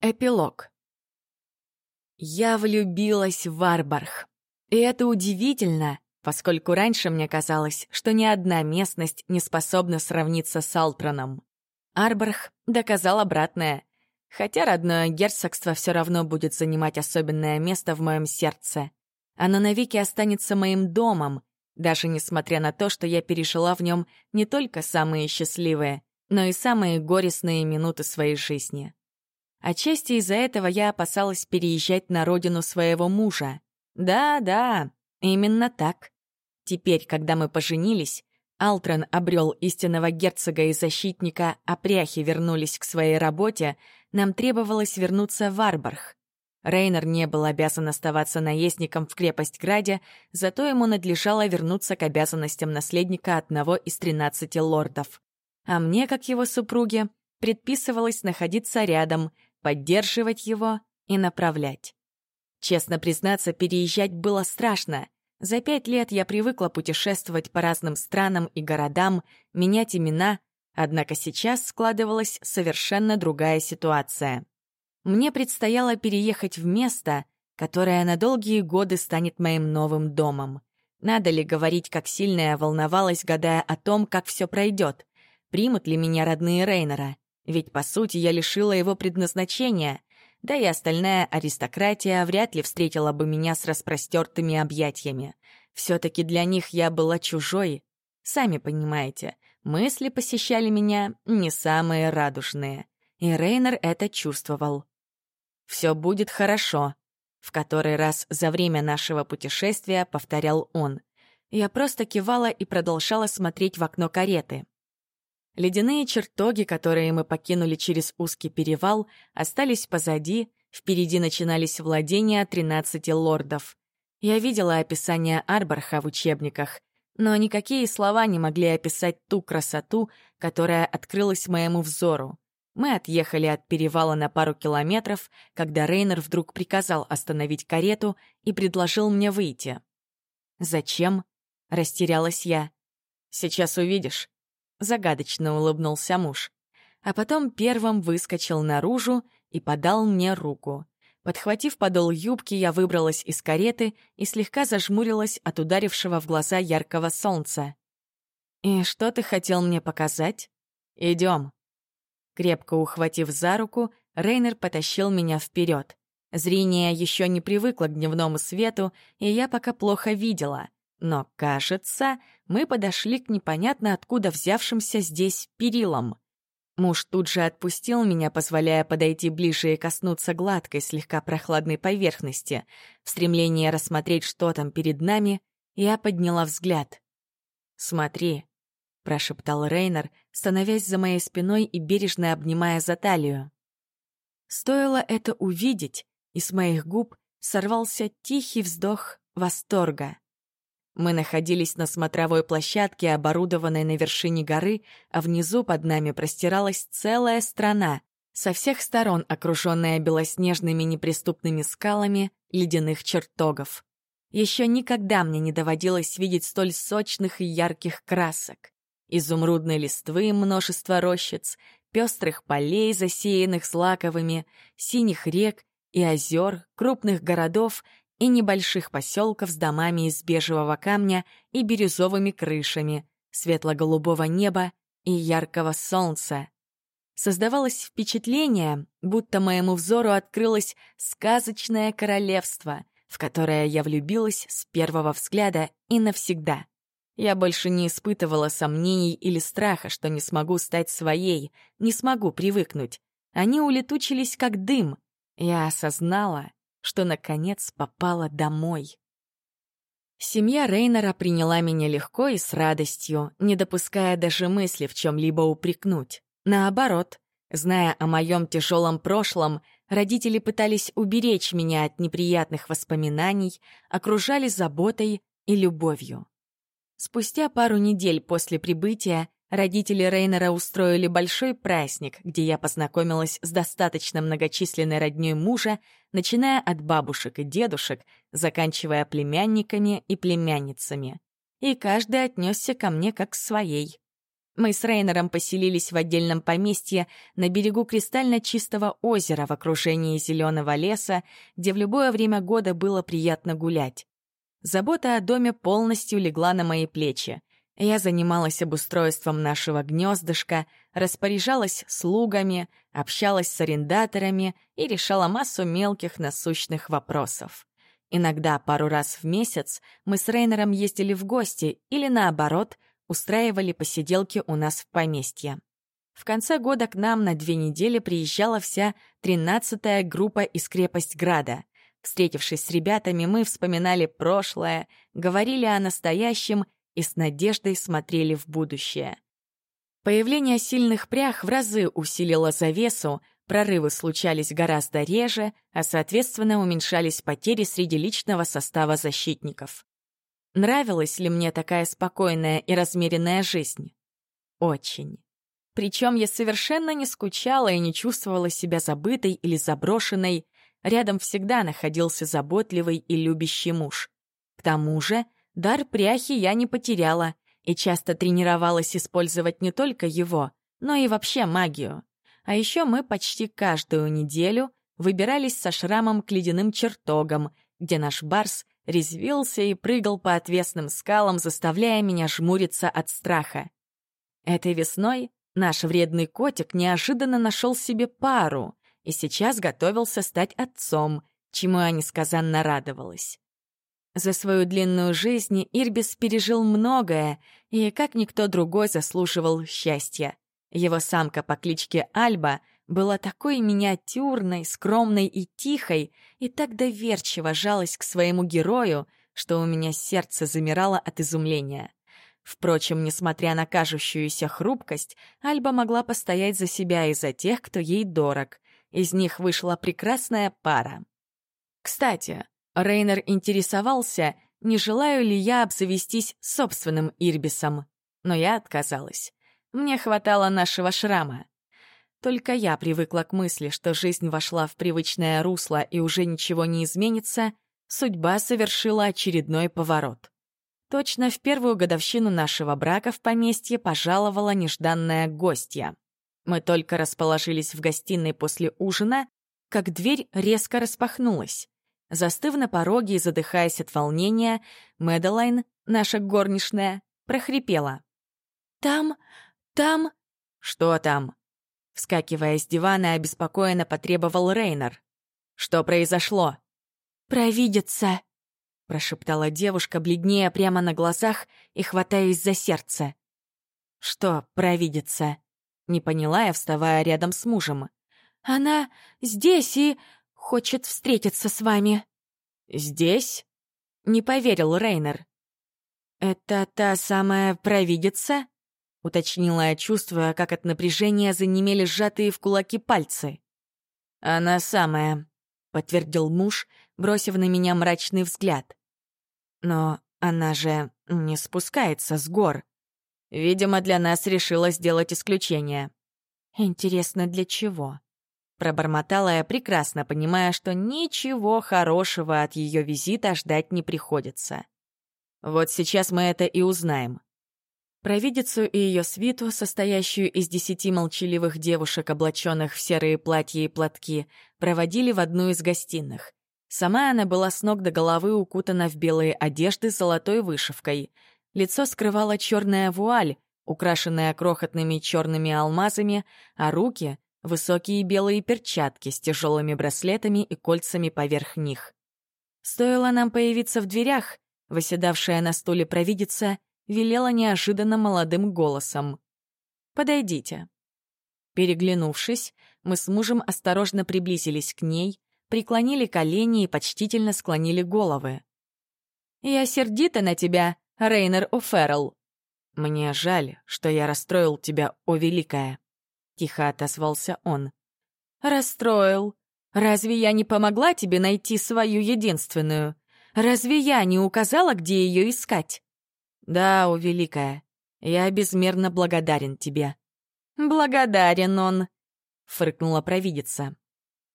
Эпилог. Я влюбилась в Арбарх. И это удивительно, поскольку раньше мне казалось, что ни одна местность не способна сравниться с Алтроном. Арбарх доказал обратное, хотя родное герцогство все равно будет занимать особенное место в моем сердце. Оно навеки останется моим домом, даже несмотря на то, что я пережила в нем не только самые счастливые, но и самые горестные минуты своей жизни. Отчасти из-за этого я опасалась переезжать на родину своего мужа. Да-да, именно так. Теперь, когда мы поженились, Алтрон обрел истинного герцога и защитника, а пряхи вернулись к своей работе, нам требовалось вернуться в Арбарх. Рейнер не был обязан оставаться наездником в крепость-граде, зато ему надлежало вернуться к обязанностям наследника одного из тринадцати лордов. А мне, как его супруге, предписывалось находиться рядом — поддерживать его и направлять. Честно признаться, переезжать было страшно. За пять лет я привыкла путешествовать по разным странам и городам, менять имена, однако сейчас складывалась совершенно другая ситуация. Мне предстояло переехать в место, которое на долгие годы станет моим новым домом. Надо ли говорить, как сильно я волновалась, гадая о том, как все пройдет? Примут ли меня родные Рейнера? Ведь, по сути, я лишила его предназначения, да и остальная аристократия вряд ли встретила бы меня с распростертыми объятиями. Все-таки для них я была чужой. Сами понимаете, мысли посещали меня не самые радужные. И Рейнер это чувствовал. «Все будет хорошо», — в который раз за время нашего путешествия повторял он. Я просто кивала и продолжала смотреть в окно кареты. Ледяные чертоги, которые мы покинули через узкий перевал, остались позади, впереди начинались владения 13 лордов. Я видела описание Арбарха в учебниках, но никакие слова не могли описать ту красоту, которая открылась моему взору. Мы отъехали от перевала на пару километров, когда Рейнер вдруг приказал остановить карету и предложил мне выйти. «Зачем?» — растерялась я. «Сейчас увидишь», Загадочно улыбнулся муж. А потом первым выскочил наружу и подал мне руку. Подхватив подол юбки, я выбралась из кареты и слегка зажмурилась от ударившего в глаза яркого солнца. «И что ты хотел мне показать? Идем». Крепко ухватив за руку, Рейнер потащил меня вперед. Зрение еще не привыкло к дневному свету, и я пока плохо видела. Но, кажется, мы подошли к непонятно откуда взявшимся здесь перилам. Муж тут же отпустил меня, позволяя подойти ближе и коснуться гладкой, слегка прохладной поверхности. В стремлении рассмотреть, что там перед нами, я подняла взгляд. «Смотри», — прошептал Рейнер, становясь за моей спиной и бережно обнимая за талию. Стоило это увидеть, и с моих губ сорвался тихий вздох восторга. Мы находились на смотровой площадке, оборудованной на вершине горы, а внизу под нами простиралась целая страна, со всех сторон окруженная белоснежными неприступными скалами ледяных чертогов. Еще никогда мне не доводилось видеть столь сочных и ярких красок. Изумрудной листвы множество рощиц, пестрых полей, засеянных злаковыми, синих рек и озер, крупных городов и небольших поселков с домами из бежевого камня и бирюзовыми крышами, светло-голубого неба и яркого солнца. Создавалось впечатление, будто моему взору открылось сказочное королевство, в которое я влюбилась с первого взгляда и навсегда. Я больше не испытывала сомнений или страха, что не смогу стать своей, не смогу привыкнуть. Они улетучились как дым. Я осознала, что, наконец, попала домой. Семья Рейнера приняла меня легко и с радостью, не допуская даже мысли в чем-либо упрекнуть. Наоборот, зная о моем тяжелом прошлом, родители пытались уберечь меня от неприятных воспоминаний, окружали заботой и любовью. Спустя пару недель после прибытия Родители Рейнера устроили большой праздник, где я познакомилась с достаточно многочисленной роднёй мужа, начиная от бабушек и дедушек, заканчивая племянниками и племянницами. И каждый отнесся ко мне как к своей. Мы с Рейнером поселились в отдельном поместье на берегу кристально чистого озера в окружении зеленого леса, где в любое время года было приятно гулять. Забота о доме полностью легла на мои плечи. Я занималась обустройством нашего гнездышка, распоряжалась слугами, общалась с арендаторами и решала массу мелких насущных вопросов. Иногда пару раз в месяц мы с Рейнером ездили в гости или, наоборот, устраивали посиделки у нас в поместье. В конце года к нам на две недели приезжала вся тринадцатая группа из Крепость-Града. Встретившись с ребятами, мы вспоминали прошлое, говорили о настоящем и с надеждой смотрели в будущее. Появление сильных прях в разы усилило завесу, прорывы случались гораздо реже, а, соответственно, уменьшались потери среди личного состава защитников. Нравилась ли мне такая спокойная и размеренная жизнь? Очень. Причем я совершенно не скучала и не чувствовала себя забытой или заброшенной. Рядом всегда находился заботливый и любящий муж. К тому же Дар пряхи я не потеряла и часто тренировалась использовать не только его, но и вообще магию. А еще мы почти каждую неделю выбирались со шрамом к ледяным чертогам, где наш барс резвился и прыгал по отвесным скалам, заставляя меня жмуриться от страха. Этой весной наш вредный котик неожиданно нашел себе пару и сейчас готовился стать отцом, чему я несказанно радовалась. За свою длинную жизнь Ирбис пережил многое и, как никто другой, заслуживал счастья. Его самка по кличке Альба была такой миниатюрной, скромной и тихой, и так доверчиво жалась к своему герою, что у меня сердце замирало от изумления. Впрочем, несмотря на кажущуюся хрупкость, Альба могла постоять за себя и за тех, кто ей дорог. Из них вышла прекрасная пара. Кстати, Рейнер интересовался, не желаю ли я обзавестись собственным Ирбисом. Но я отказалась. Мне хватало нашего шрама. Только я привыкла к мысли, что жизнь вошла в привычное русло и уже ничего не изменится, судьба совершила очередной поворот. Точно в первую годовщину нашего брака в поместье пожаловала нежданная гостья. Мы только расположились в гостиной после ужина, как дверь резко распахнулась. Застыв на пороге и задыхаясь от волнения, Мэдалайн, наша горничная, прохрипела. «Там... там...» «Что там?» Вскакивая с дивана, обеспокоенно потребовал Рейнер. «Что произошло?» «Провидица!» — прошептала девушка, бледнее прямо на глазах и хватаясь за сердце. «Что провидица?» — не поняла я, вставая рядом с мужем. «Она здесь и хочет встретиться с вами». «Здесь?» — не поверил Рейнер. «Это та самая провидица?» — уточнила я, чувствуя, как от напряжения занемели сжатые в кулаки пальцы. «Она самая», — подтвердил муж, бросив на меня мрачный взгляд. «Но она же не спускается с гор. Видимо, для нас решила сделать исключение». «Интересно, для чего?» Пробормотала я, прекрасно понимая, что ничего хорошего от ее визита ждать не приходится. Вот сейчас мы это и узнаем. Провидицу и ее свиту, состоящую из десяти молчаливых девушек, облаченных в серые платья и платки, проводили в одну из гостиных. Сама она была с ног до головы укутана в белые одежды с золотой вышивкой. Лицо скрывала черная вуаль, украшенная крохотными черными алмазами, а руки высокие белые перчатки с тяжелыми браслетами и кольцами поверх них. Стоило нам появиться в дверях, выседавшая на стуле провидица велела неожиданно молодым голосом. «Подойдите». Переглянувшись, мы с мужем осторожно приблизились к ней, преклонили колени и почтительно склонили головы. «Я сердита на тебя, Рейнер О'Феррелл». «Мне жаль, что я расстроил тебя, о великая», тихо отозвался он. «Расстроил. Разве я не помогла тебе найти свою единственную? Разве я не указала, где ее искать?» «Да, о великая, я безмерно благодарен тебе». «Благодарен он», — фыркнула провидица.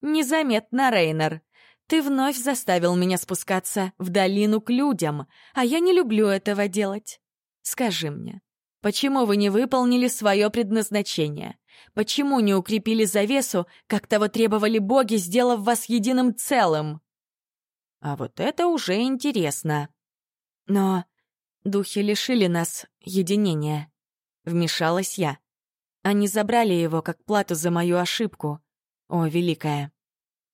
«Незаметно, Рейнер. Ты вновь заставил меня спускаться в долину к людям, а я не люблю этого делать. Скажи мне, Почему вы не выполнили свое предназначение? Почему не укрепили завесу, как того требовали боги, сделав вас единым целым? А вот это уже интересно. Но духи лишили нас единения. Вмешалась я. Они забрали его как плату за мою ошибку. О, великая.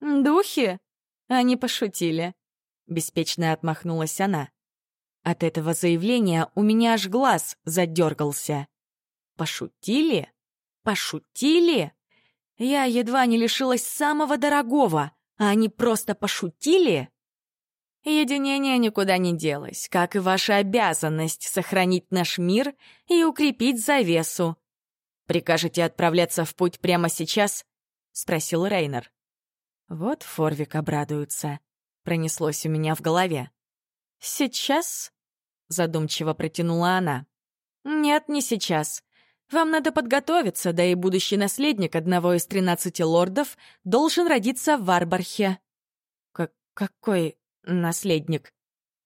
Духи? Они пошутили. Беспечно отмахнулась она. От этого заявления у меня аж глаз задергался. Пошутили? Пошутили? Я едва не лишилась самого дорогого, а они просто пошутили? Единение никуда не делось, как и ваша обязанность сохранить наш мир и укрепить завесу. «Прикажете отправляться в путь прямо сейчас?» — спросил Рейнер. Вот Форвик обрадуется. Пронеслось у меня в голове. «Сейчас?» — задумчиво протянула она. «Нет, не сейчас. Вам надо подготовиться, да и будущий наследник одного из тринадцати лордов должен родиться в Варбархе». «Как какой наследник?»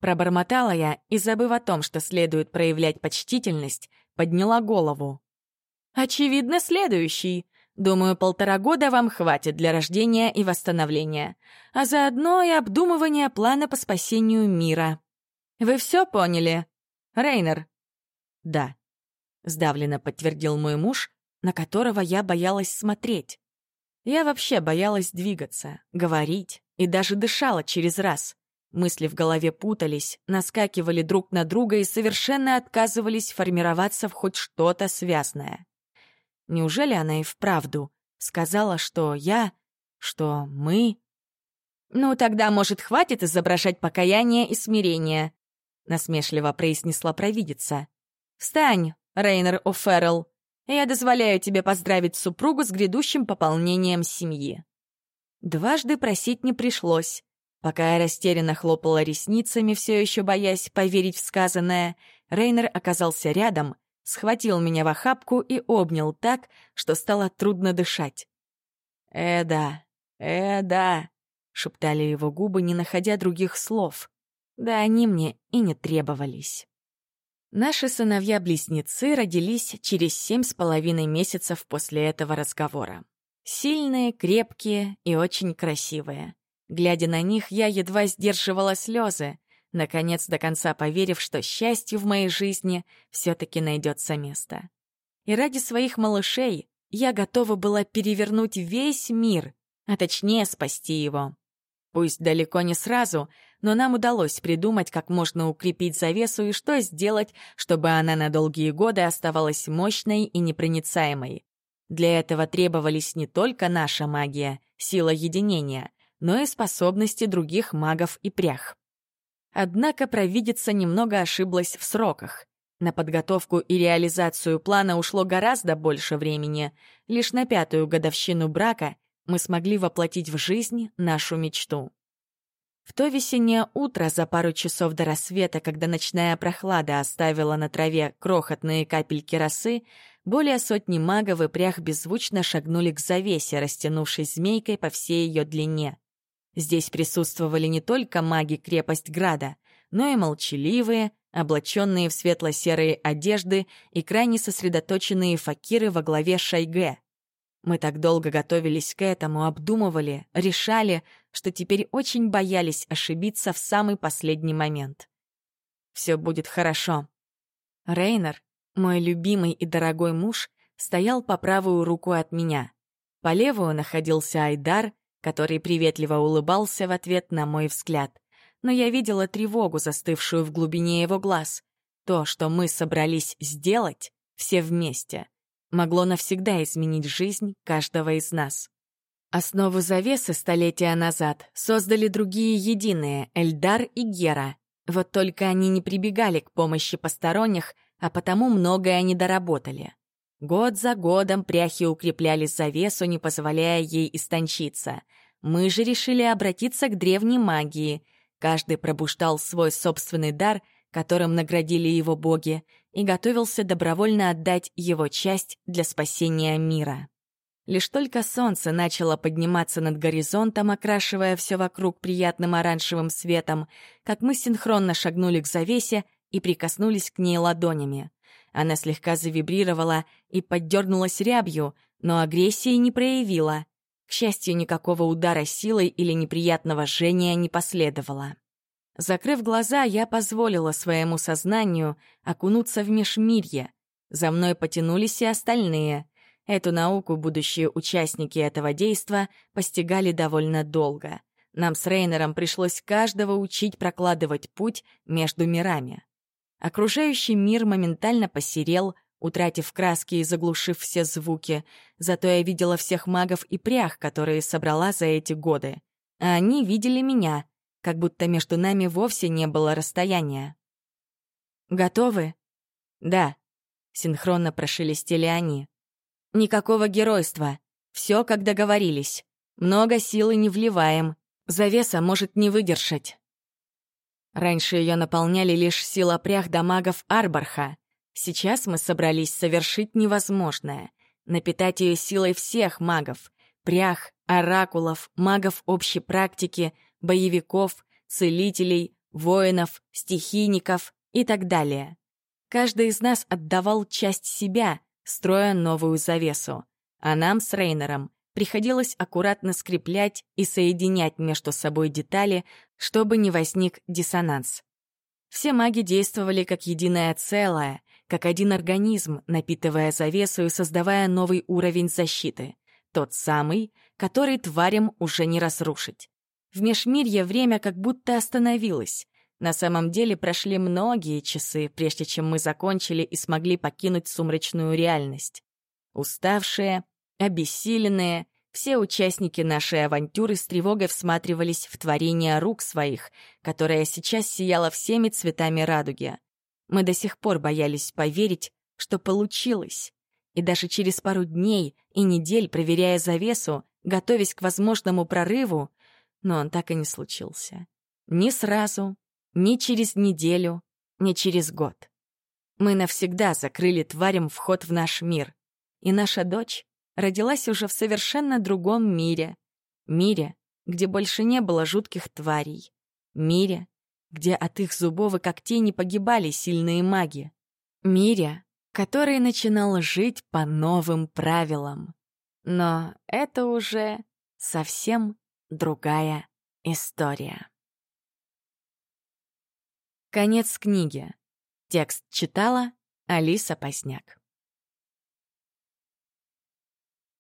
Пробормотала я и, забыв о том, что следует проявлять почтительность, подняла голову. «Очевидно, следующий. Думаю, полтора года вам хватит для рождения и восстановления, а заодно и обдумывания плана по спасению мира. Вы все поняли? Рейнер?» «Да», — сдавленно подтвердил мой муж, на которого я боялась смотреть. Я вообще боялась двигаться, говорить и даже дышала через раз. Мысли в голове путались, наскакивали друг на друга и совершенно отказывались формироваться в хоть что-то связное. Неужели она и вправду сказала, что я, что мы... «Ну, тогда, может, хватит изображать покаяние и смирение», — насмешливо произнесла провидица. «Встань, Рейнер О'Феррелл. Я дозволяю тебе поздравить супругу с грядущим пополнением семьи». Дважды просить не пришлось. Пока я растерянно хлопала ресницами, все еще боясь поверить в сказанное, Рейнер оказался рядом, схватил меня в охапку и обнял так, что стало трудно дышать. «Э, да, э, да», — шептали его губы, не находя других слов. Да они мне и не требовались. Наши сыновья-близнецы родились через семь с половиной месяцев после этого разговора. Сильные, крепкие и очень красивые. Глядя на них, я едва сдерживала слезы, наконец до конца поверив, что счастью в моей жизни все-таки найдется место. И ради своих малышей я готова была перевернуть весь мир, а точнее спасти его. Пусть далеко не сразу, но нам удалось придумать, как можно укрепить завесу и что сделать, чтобы она на долгие годы оставалась мощной и непроницаемой. Для этого требовались не только наша магия, сила единения, но и способности других магов и прях. Однако провидица немного ошиблась в сроках. На подготовку и реализацию плана ушло гораздо больше времени. Лишь на пятую годовщину брака мы смогли воплотить в жизнь нашу мечту. В то весеннее утро за пару часов до рассвета, когда ночная прохлада оставила на траве крохотные капельки росы, более сотни магов и прях беззвучно шагнули к завесе, растянувшись змейкой по всей ее длине. Здесь присутствовали не только маги крепость Града, но и молчаливые, облаченные в светло-серые одежды и крайне сосредоточенные факиры во главе Шайге. Мы так долго готовились к этому, обдумывали, решали, что теперь очень боялись ошибиться в самый последний момент. Все будет хорошо. Рейнер, мой любимый и дорогой муж, стоял по правую руку от меня. По левую находился Айдар, который приветливо улыбался в ответ на мой взгляд. Но я видела тревогу, застывшую в глубине его глаз. То, что мы собрались сделать, все вместе, могло навсегда изменить жизнь каждого из нас. Основу завесы столетия назад создали другие единые — Эльдар и Гера. Вот только они не прибегали к помощи посторонних, а потому многое не доработали. Год за годом пряхи укрепляли завесу, не позволяя ей истончиться. Мы же решили обратиться к древней магии. Каждый пробуждал свой собственный дар, которым наградили его боги, и готовился добровольно отдать его часть для спасения мира. Лишь только солнце начало подниматься над горизонтом, окрашивая все вокруг приятным оранжевым светом, как мы синхронно шагнули к завесе и прикоснулись к ней ладонями. Она слегка завибрировала и поддернулась рябью, но агрессии не проявила. К счастью, никакого удара силой или неприятного жжения не последовало. Закрыв глаза, я позволила своему сознанию окунуться в межмирье. За мной потянулись и остальные. Эту науку будущие участники этого действа постигали довольно долго. Нам с Рейнером пришлось каждого учить прокладывать путь между мирами. Окружающий мир моментально посерел, утратив краски и заглушив все звуки. Зато я видела всех магов и прях, которые собрала за эти годы. А они видели меня, как будто между нами вовсе не было расстояния. «Готовы?» «Да», — синхронно прошелестели они. «Никакого геройства. Все, как договорились. Много силы не вливаем. Завеса может не выдержать». Раньше ее наполняли лишь сила прях до магов Арбарха. Сейчас мы собрались совершить невозможное — напитать ее силой всех магов — прях, оракулов, магов общей практики, боевиков, целителей, воинов, стихийников и так далее. Каждый из нас отдавал часть себя, строя новую завесу. А нам с Рейнером приходилось аккуратно скреплять и соединять между собой детали, чтобы не возник диссонанс. Все маги действовали как единое целое, как один организм, напитывая завесу и создавая новый уровень защиты. Тот самый, который тварям уже не разрушить. В межмирье время как будто остановилось. На самом деле прошли многие часы, прежде чем мы закончили и смогли покинуть сумрачную реальность. Уставшие, обессиленные, все участники нашей авантюры с тревогой всматривались в творение рук своих, которое сейчас сияло всеми цветами радуги. Мы до сих пор боялись поверить, что получилось. И даже через пару дней и недель, проверяя завесу, готовясь к возможному прорыву, но он так и не случился. Ни сразу, ни через неделю, ни через год. Мы навсегда закрыли тварям вход в наш мир. И наша дочь родилась уже в совершенно другом мире. Мире, где больше не было жутких тварей. Мире, где от их зубов и когтей не погибали сильные маги. Мире, который начинал жить по новым правилам. Но это уже совсем другая история. Конец книги. Текст читала Алиса Посняк.